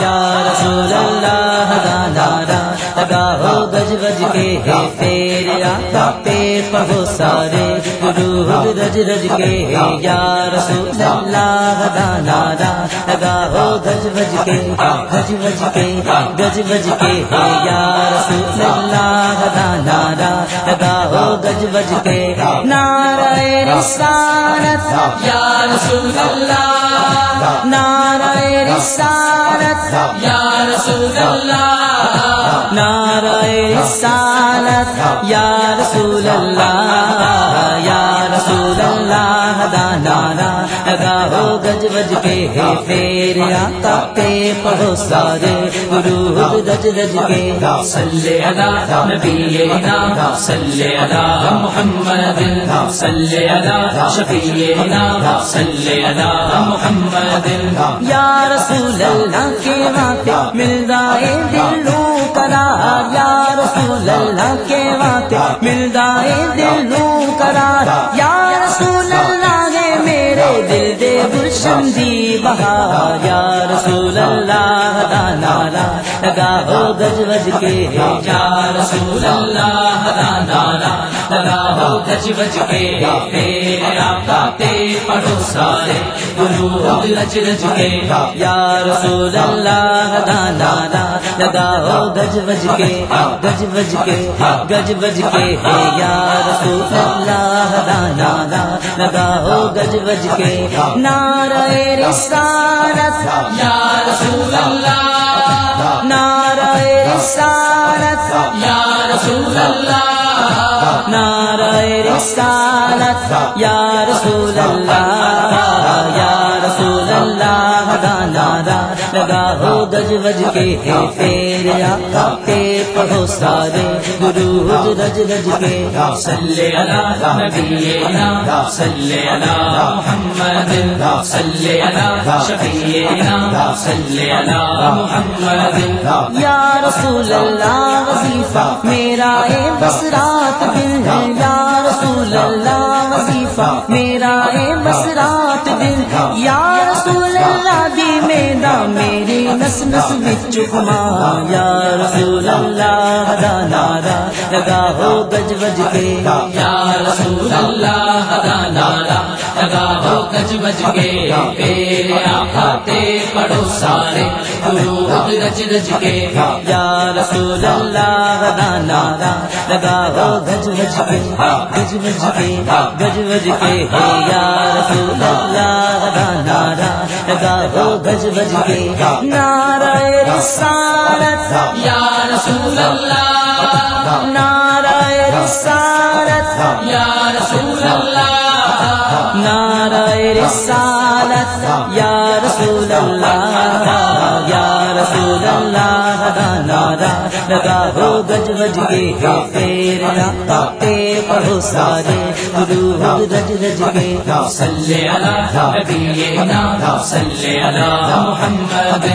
یا رسول اللہ گانا لگا ہو گج بج کے ہے تیرے آقا، پہ سارے گرو رج رج کے ہے۔ یا رسول اللہ گانا لگا ہو گج بج کے، گج بج کے، گج بج کے ہے۔ یا رسول اللہ گانا لگا ہو گج بج کے۔ نعرہ رسالت، یا رسول اللہ نعرہ رسالت یا رسول اللہ نعرہ رسالت یا رسول اللہ یا رسول اللہ دانا گج بج کے ہے پھر آقا پہ پڑھو سارے گرو رج رج کے۔ صلی علی نبینا صلی علی محمد، صلی علی شفیعنا صلی علی محمد۔ یا رسول اللہ کے واقع مل جائے دلوں قرار یا رسول اللہ کے واقع مل جائے دلوں قرار یا رسول دل دے گلشن دی بہار یا رسول اللہ دانا لگا ہو گج بج کے۔ یا رسول اللہ نانا لگا ہو گج بج کے۔ تیرے آقا تے پڑھو سارے گرو رج رج کے۔ یا رسول اللہ دانا لگا ہو گج بج کے، گج بج کے، گج بج کے ہے یا رسول اللہ دانا لگا گج بج کے۔ نعرہ رسالت، یا رسول اللہ، نعرہ رسالت، یا رسول اللہ، نعرہ رسالت، یا رسول اللہ، یا رسول اللہ گانا لگا ہو گج بج کے ہے پھر آقا پہ پڑھو سارے گرو رج رج کے۔ صلی علی نبینا، صلی علی محمد، صلی علی شفیعنا، صلی علی محمد۔ یا رسول اللہ، وظیفہ میرا اے بس رات دل ہے، یا رسول اللہ وظیفہ میرا ہے بس رات دل یا رسول اللہ دی میرا میری نس نس وچ گما یا رسول اللہ دا نارا لگا ہو گج بج کے۔ یا رسول اللہ دا نارا گج بج کے تیرے آقا تے پڑھو سارے گرو رج رج کے۔ یا رسول اللہ دا نارا لگا ہو گج بج کے، گج بج کے، گج بج کے۔ یا رسول اللہ دا نارا لگا ہو گج بج کے۔ نعرہ رسالت۔ یا رسول اللہ، نعرہ رسالت۔ یا رسول اللہ نعرہ رسالت یا رسول اللہ لگا ہو گج بج کے ہے پیر آقا پہ پڑھو سارے گرو رج رج صلی نبینا صلی علی محمد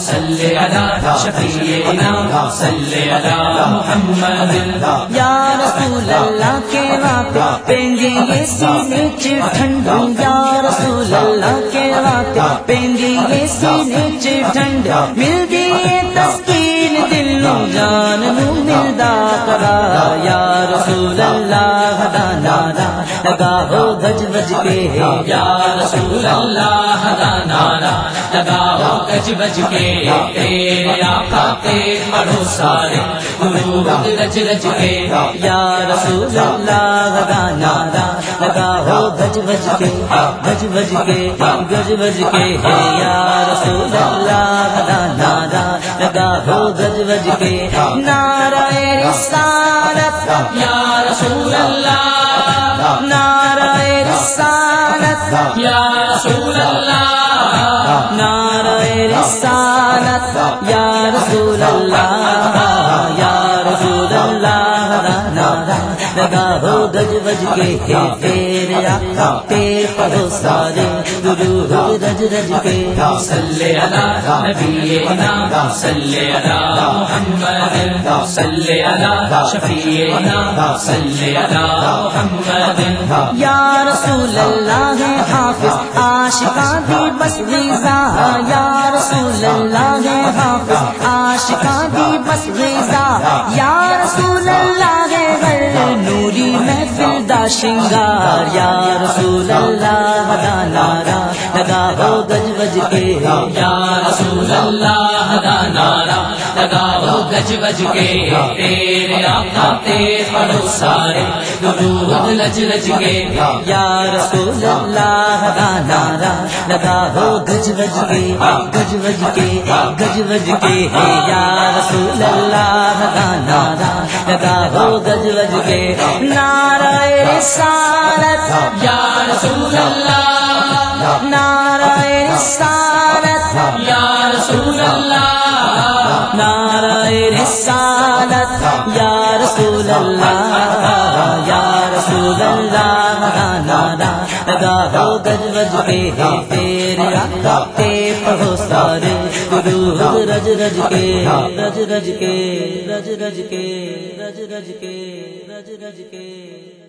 صلی علی شفیعنا صلی علی محمد۔ یا رسول اللہ کے واقع پینگے یہ سینے چ ٹھنڈو۔ یا رسول اللہ کے واقع پینگے یہ سینے چ ٹھنڈ مل گئی تسکین نو جان ملدا کرا یا رسول اللہ نارا لگا ہو گج بج کے۔ یا رسول اللہ نارا لگا ہو گج بج کے۔ تیرے آقا تے پڑھو سارے گرو رج رج کے۔ یا رسول اللہ نارا لگا ہو گج بج کے۔ گج بج کے گج بج کے۔ یا رسول اللہ نارا لگا ہو گج بج کے نعرہ رسالت، یا رسول اللہ، نعرہ رسالت، یا رسول اللہ، نعرہ رسالت، یا رسول اللہ، یا رسول اللہ دا نعرہ لگا ہو گج بج کے ہے پیر پیر پڑھو سارے گرو رج رج کے صلی علی محمد صلی علی شفیعنا صلی علی محمد۔ یا رسول اللہ ہے حافظ عاشقاں دی بس حافظ دی بس غذا یا رسول اللہ شنگار یا رسول اللہ دا نارا لگا ہو گج بج کے۔ یا رسول اللہ دا نارا لگا ہو گج بج کے۔ تیرے آقا تے پڑھو سارے درود لج لج کے۔ یا رسول اللہ دا نارا لگا ہو گج بج کے۔ گج بج کے گج بج کے۔ یا رسول اللہ دا نارا لگتا ہو گج وج کے نعرہ رسالت، یا رسول اللہ، نعرہ رسالت، یا رسول اللہ، نعرہ رسالت، یا رسول اللہ، یا رسول اللہ نارا ادا ہو گج رج کے تیرے آقا پہ پڑھو سارے گرو رج رج کے رج رج کے رج رج کے رج رج کے رج رج کے۔